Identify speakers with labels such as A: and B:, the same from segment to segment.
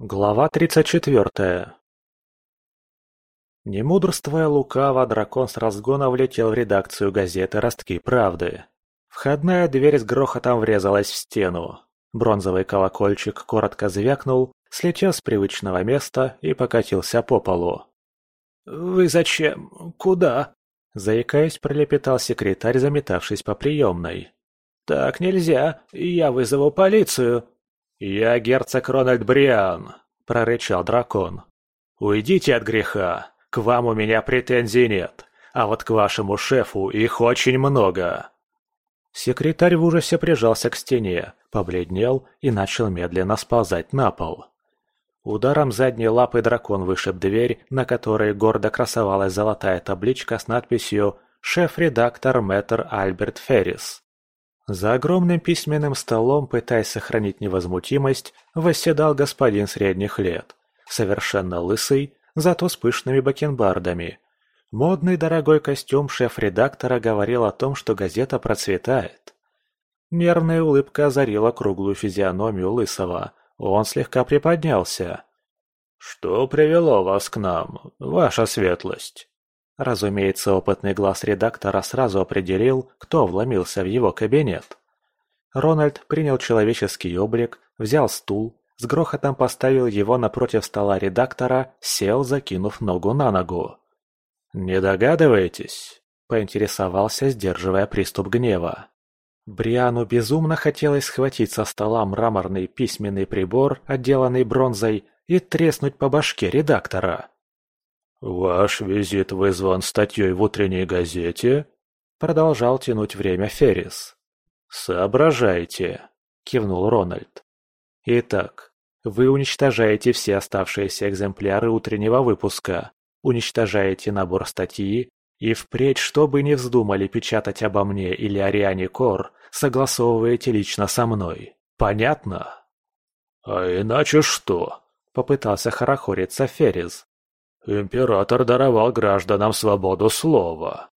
A: Глава тридцать четвертая Не мудрствуя лукаво, дракон с разгона влетел в редакцию газеты «Ростки правды». Входная дверь с грохотом врезалась в стену. Бронзовый колокольчик коротко звякнул, слетел с привычного места и покатился по полу.
B: «Вы зачем? Куда?»
A: Заикаясь, пролепетал секретарь, заметавшись по приемной.
B: «Так нельзя, я вызову полицию».
A: «Я герцог Рональд Бриан», — прорычал дракон. «Уйдите от греха, к вам у меня претензий нет, а вот к вашему шефу их очень много». Секретарь в ужасе прижался к стене, побледнел и начал медленно сползать на пол. Ударом задней лапы дракон вышиб дверь, на которой гордо красовалась золотая табличка с надписью «Шеф-редактор Мэтр Альберт Феррис». За огромным письменным столом, пытаясь сохранить невозмутимость, восседал господин средних лет, совершенно лысый, зато с пышными бакенбардами. Модный дорогой костюм шеф-редактора говорил о том, что газета процветает. Нервная улыбка озарила круглую физиономию Лысого – он слегка приподнялся. «Что привело вас к нам, ваша светлость?» Разумеется, опытный глаз редактора сразу определил, кто вломился в его кабинет. Рональд принял человеческий облик, взял стул, с грохотом поставил его напротив стола редактора, сел, закинув ногу на ногу. «Не догадываетесь?» – поинтересовался, сдерживая приступ гнева. Бриану безумно хотелось схватить со стола мраморный письменный прибор, отделанный бронзой, и треснуть по башке редактора. «Ваш визит вызван статьей в утренней газете?» Продолжал тянуть время Феррис. «Соображайте», — кивнул Рональд. «Итак, вы уничтожаете все оставшиеся экземпляры утреннего выпуска, уничтожаете набор статьи и впредь, что бы ни вздумали печатать обо мне или Ариане Кор, согласовываете лично со мной. Понятно? А иначе что? Попытался хорохориться Феррис. Император даровал гражданам свободу слова.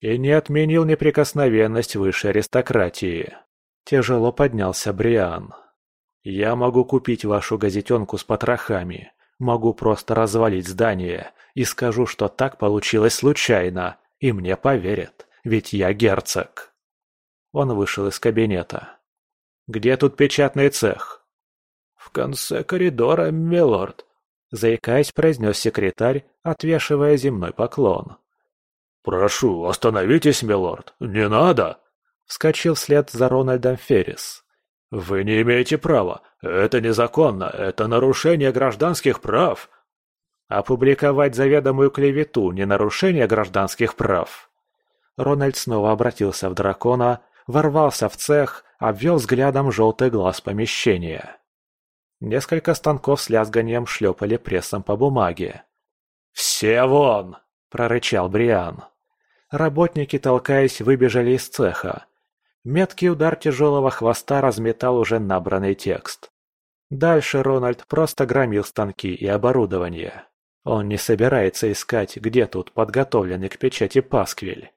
A: И не отменил неприкосновенность высшей аристократии. Тяжело поднялся Бриан. Я могу купить вашу газетенку с потрохами, могу просто развалить здание и скажу, что так получилось случайно, и мне поверят, ведь я герцог. Он вышел из кабинета. «Где тут печатный цех?»
B: «В конце коридора, милорд», —
A: заикаясь, произнес секретарь, отвешивая земной поклон.
C: «Прошу, остановитесь, милорд, не надо!»
A: Вскочил вслед за Рональдом Феррис.
C: «Вы не имеете права. Это незаконно. Это нарушение гражданских прав».
A: «Опубликовать заведомую клевету – не нарушение гражданских прав». Рональд снова обратился в дракона, ворвался в цех, обвел взглядом желтый глаз помещения. Несколько станков с лязганием шлепали прессом по бумаге.
C: «Все вон!» – прорычал Бриан.
A: Работники, толкаясь, выбежали из цеха. Меткий удар тяжелого хвоста разметал уже набранный текст. Дальше Рональд просто громил станки и оборудование. Он не собирается искать, где тут подготовленный к печати пасквиль.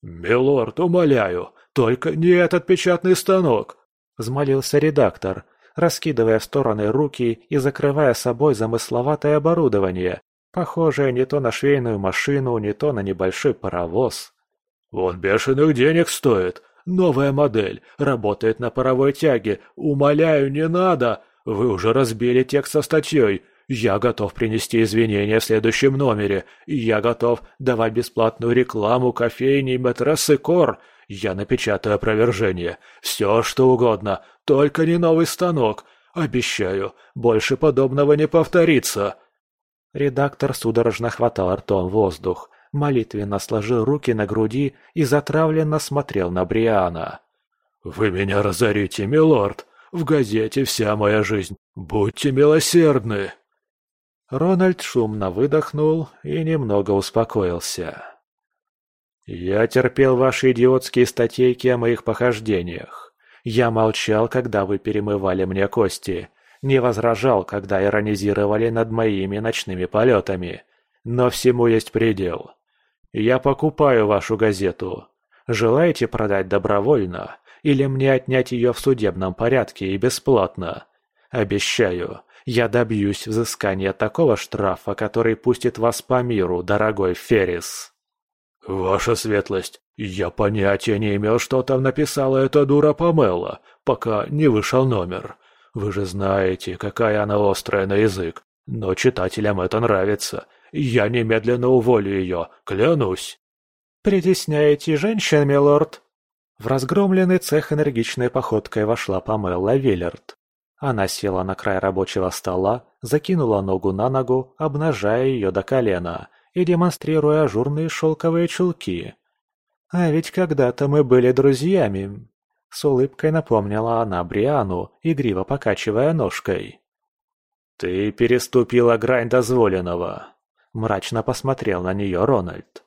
C: «Милорд, умоляю, только не этот печатный станок!»
A: – взмолился редактор, раскидывая в стороны руки и закрывая собой замысловатое оборудование, похожее не то на швейную машину, не то на небольшой паровоз.
C: «Он бешеных денег стоит. Новая модель, работает на паровой тяге. Умоляю, не надо! Вы уже разбили текст со статьей. Я готов принести извинения в следующем номере. Я готов давать бесплатную рекламу кофейни Метрессы Кор. Я напечатаю опровержение. Все, что угодно, только не новый станок. Обещаю, больше подобного не повторится.
A: Редактор судорожно хватал ртом воздух, молитвенно сложил руки на груди и затравленно смотрел на Бриана.
C: «Вы меня разорите, милорд! В газете вся моя жизнь. Будьте милосердны!»
A: Рональд шумно выдохнул и немного успокоился. «Я терпел ваши идиотские статейки о моих похождениях. Я молчал, когда вы перемывали мне кости, не возражал, когда иронизировали над моими ночными полетами. Но всему есть предел. Я покупаю вашу газету. Желаете продать добровольно или мне отнять ее в судебном порядке и бесплатно? Обещаю, Я добьюсь взыскания такого штрафа, который пустит вас по миру, дорогой Феррис.
C: Ваша светлость, я понятия не имел, что там написала эта дура Памела, пока не вышел номер. Вы же знаете, какая она острая на язык. Но читателям это нравится. Я немедленно уволю ее, клянусь.
B: «Притесняете женщин, милорд?»
A: В разгромленный цех энергичной походкой вошла Памела Виллерд. Она села на край рабочего стола, закинула ногу на ногу, обнажая ее до колена и демонстрируя ажурные шелковые чулки. «А ведь когда-то мы были друзьями», — с улыбкой напомнила она Бриану, игриво покачивая ножкой. «Ты переступила грань дозволенного», — мрачно посмотрел на нее Рональд.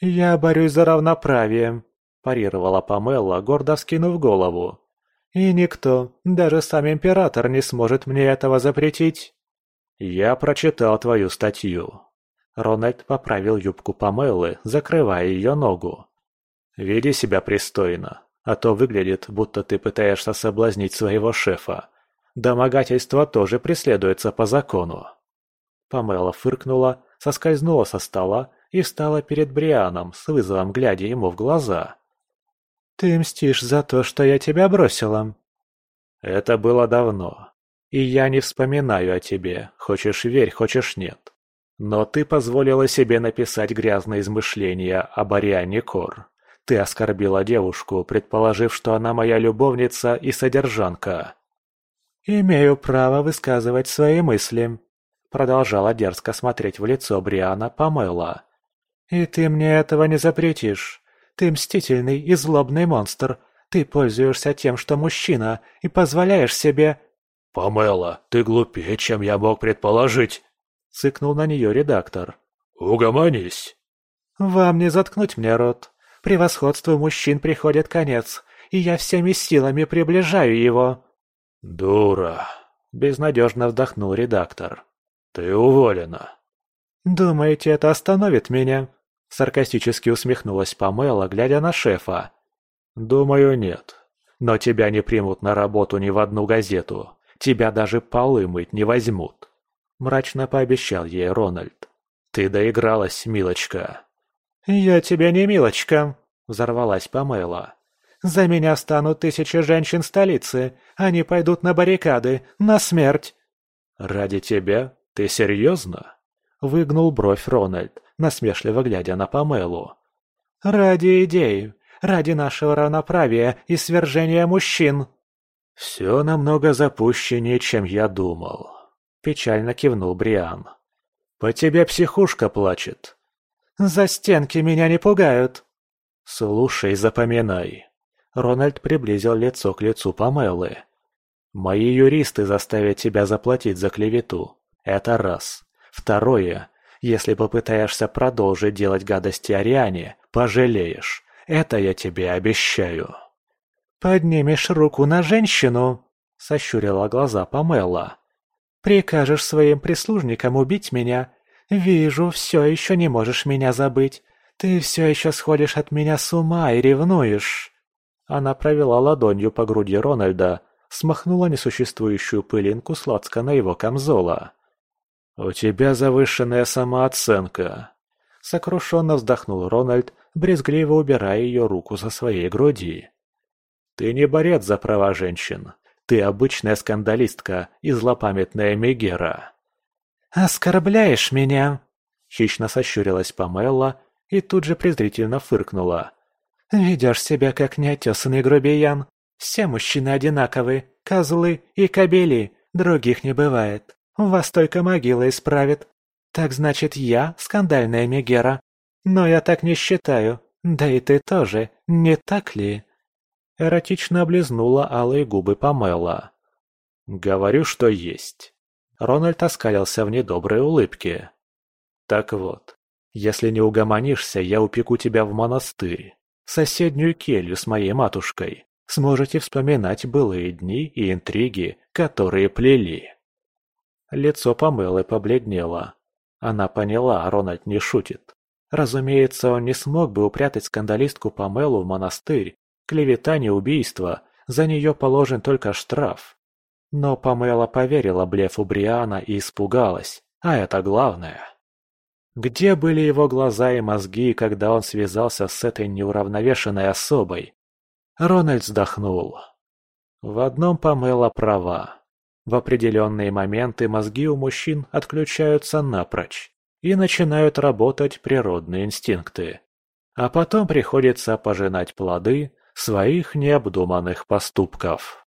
B: «Я борюсь за равноправие», – парировала Памелла, гордо вскинув голову. «И никто, даже сам император, не сможет мне этого запретить».
A: «Я прочитал твою статью». Рональд поправил юбку Памеллы, закрывая ее ногу. «Веди себя пристойно, а то выглядит, будто ты пытаешься соблазнить своего шефа. Домогательство тоже преследуется по закону». Памела фыркнула, соскользнула со стола и встала перед Брианом, с вызовом глядя ему в глаза.
B: «Ты мстишь за то, что я тебя бросила?»
A: «Это было давно, и я не вспоминаю о тебе, хочешь верь, хочешь нет. Но ты позволила себе написать грязные измышления об Ариане Кор. Ты оскорбила девушку, предположив, что она моя любовница и содержанка».
B: «Имею право высказывать свои мысли», — продолжала дерзко смотреть в лицо Бриана Памела. «И ты мне этого не запретишь. Ты мстительный и злобный монстр. Ты пользуешься тем, что мужчина, и позволяешь себе...»
C: «Памела, ты глупее, чем я мог предположить!» — цыкнул на нее редактор. «Угомонись!»
B: «Вам не заткнуть мне рот. Превосходству мужчин приходит конец, и я всеми силами приближаю его».
C: «Дура!» — безнадежно вздохнул редактор. «Ты уволена».
B: «Думаете, это остановит меня?» Саркастически усмехнулась Памела, глядя на шефа.
A: «Думаю, нет. Но тебя не примут на работу ни в одну газету. Тебя даже полы мыть не возьмут», — мрачно пообещал ей Рональд. «Ты доигралась, милочка».
B: «Я тебе не милочка», — взорвалась Памела. «За меня станут тысячи женщин столицы. Они пойдут на баррикады, на смерть».
A: «Ради тебя? Ты серьезно?» — выгнул бровь Рональд насмешливо глядя на Памелу.
B: «Ради идей, ради нашего равноправия и свержения мужчин!»
A: «Все намного запущеннее, чем я думал», — печально кивнул Бриан. «По тебе психушка плачет».
B: «За стенки меня не пугают».
A: «Слушай, запоминай». Рональд приблизил лицо к лицу Памелы. «Мои юристы заставят тебя заплатить за клевету. Это раз. Второе. Если попытаешься продолжить делать гадости Ариане, пожалеешь. Это я тебе обещаю».
B: «Поднимешь руку на женщину?» – сощурила глаза Памела. «Прикажешь своим прислужникам убить меня? Вижу, все еще не можешь меня забыть. Ты все еще сходишь от меня с ума и ревнуешь».
A: Она провела ладонью по груди Рональда, смахнула несуществующую пылинку сладко на его камзола. «У тебя завышенная самооценка», — сокрушенно вздохнул Рональд, брезгливо убирая ее руку со своей груди. «Ты не борец за права женщин. Ты обычная скандалистка и злопамятная Мегера».
B: «Оскорбляешь меня?»
A: — хищно сощурилась Памелла и тут же презрительно фыркнула.
B: «Ведешь себя как неотесанный грубиян. Все мужчины одинаковы, козлы и кобели, других не бывает. Вас только могила исправит. Так значит, я скандальная Мегера. Но я так не считаю. Да и ты тоже, не так ли?»
A: Эротично облизнула алые губы Памела. «Говорю, что есть». Рональд оскалился в недоброй улыбке. «Так вот, если не угомонишься, я упеку тебя в монастырь, соседнюю келью с моей матушкой. Сможете вспоминать былые дни и интриги, которые плели». Лицо Памелы побледнело. Она поняла, Рональд не шутит. Разумеется, он не смог бы упрятать скандалистку Памелу в монастырь. Клевета не убийство, за нее положен только штраф. Но Памела поверила блефу Бриана и испугалась, а это главное. Где были его глаза и мозги, когда он связался с этой неуравновешенной особой? Рональд вздохнул. В одном Памела права. В определенные моменты мозги у мужчин отключаются напрочь и начинают работать природные инстинкты. А потом приходится пожинать плоды своих необдуманных поступков.